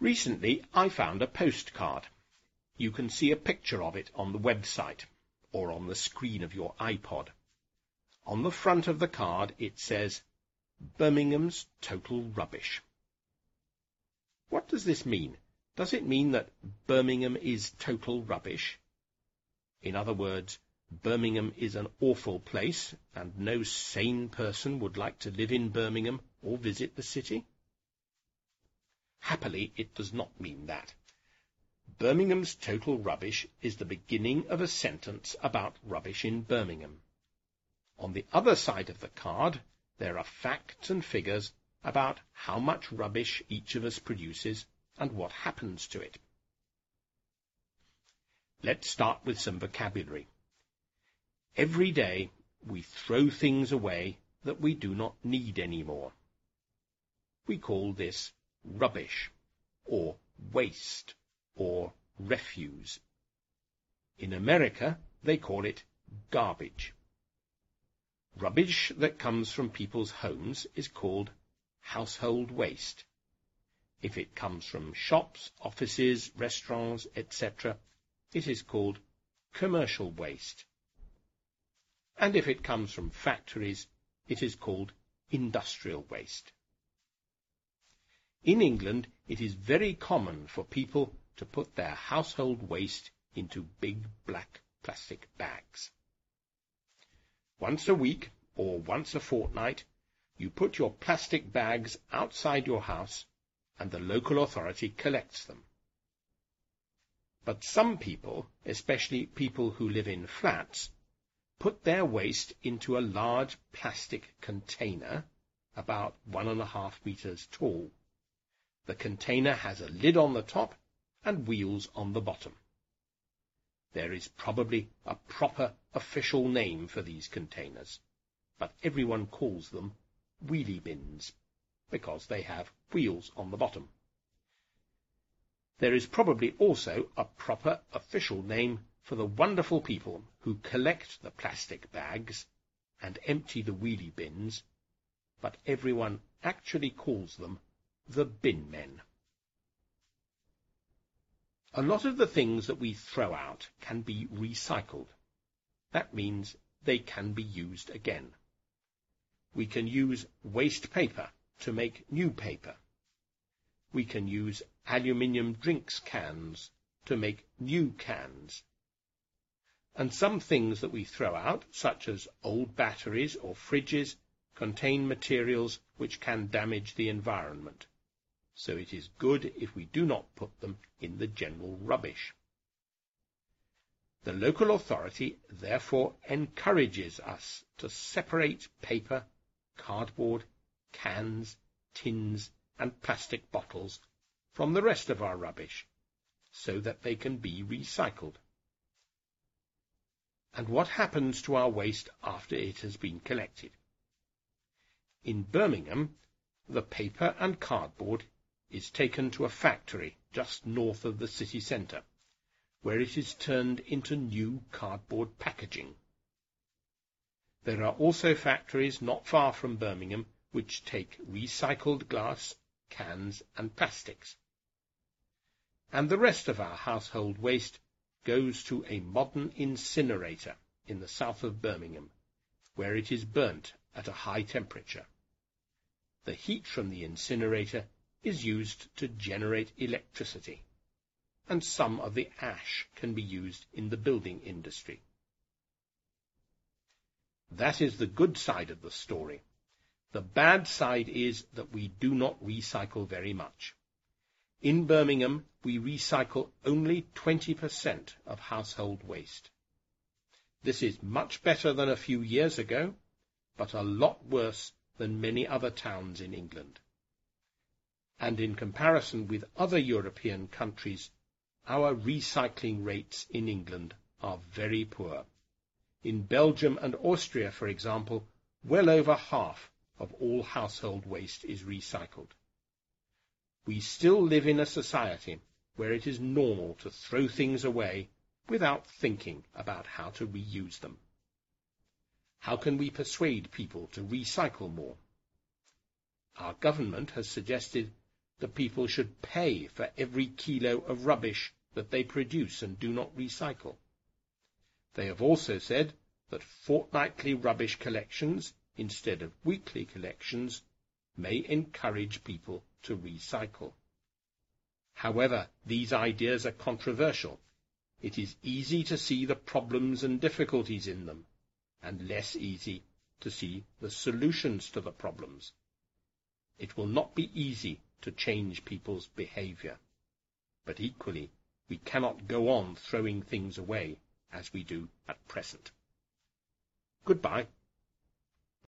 Recently, I found a postcard. You can see a picture of it on the website or on the screen of your iPod. On the front of the card, it says, Birmingham's total rubbish. What does this mean? Does it mean that Birmingham is total rubbish? In other words, Birmingham is an awful place, and no sane person would like to live in Birmingham or visit the city? Happily, it does not mean that. Birmingham's total rubbish is the beginning of a sentence about rubbish in Birmingham. On the other side of the card, there are facts and figures about how much rubbish each of us produces and what happens to it. Let's start with some vocabulary. Every day we throw things away that we do not need anymore. We call this rubbish, or waste, or refuse. In America, they call it garbage. Rubbish that comes from people's homes is called household waste. If it comes from shops, offices, restaurants, etc., it is called commercial waste. And if it comes from factories, it is called industrial waste. In England, it is very common for people to put their household waste into big black plastic bags. Once a week or once a fortnight, you put your plastic bags outside your house and the local authority collects them. But some people, especially people who live in flats, put their waste into a large plastic container about one and a half meters tall. The container has a lid on the top and wheels on the bottom. There is probably a proper official name for these containers, but everyone calls them wheelie bins because they have wheels on the bottom. There is probably also a proper official name for the wonderful people who collect the plastic bags and empty the wheelie bins, but everyone actually calls them the bin men. A lot of the things that we throw out can be recycled. That means they can be used again. We can use waste paper to make new paper. We can use aluminium drinks cans to make new cans. And some things that we throw out, such as old batteries or fridges, contain materials which can damage the environment so it is good if we do not put them in the general rubbish. The local authority therefore encourages us to separate paper, cardboard, cans, tins, and plastic bottles from the rest of our rubbish, so that they can be recycled. And what happens to our waste after it has been collected? In Birmingham, the paper and cardboard is taken to a factory just north of the city centre, where it is turned into new cardboard packaging. There are also factories not far from Birmingham which take recycled glass, cans and plastics. And the rest of our household waste goes to a modern incinerator in the south of Birmingham, where it is burnt at a high temperature. The heat from the incinerator is used to generate electricity, and some of the ash can be used in the building industry. That is the good side of the story. The bad side is that we do not recycle very much. In Birmingham, we recycle only 20% of household waste. This is much better than a few years ago, but a lot worse than many other towns in England and in comparison with other European countries, our recycling rates in England are very poor. In Belgium and Austria, for example, well over half of all household waste is recycled. We still live in a society where it is normal to throw things away without thinking about how to reuse them. How can we persuade people to recycle more? Our government has suggested that people should pay for every kilo of rubbish that they produce and do not recycle. They have also said that fortnightly rubbish collections instead of weekly collections may encourage people to recycle. However, these ideas are controversial. It is easy to see the problems and difficulties in them, and less easy to see the solutions to the problems. It will not be easy to change people's behavior, but equally we cannot go on throwing things away as we do at present. Goodbye.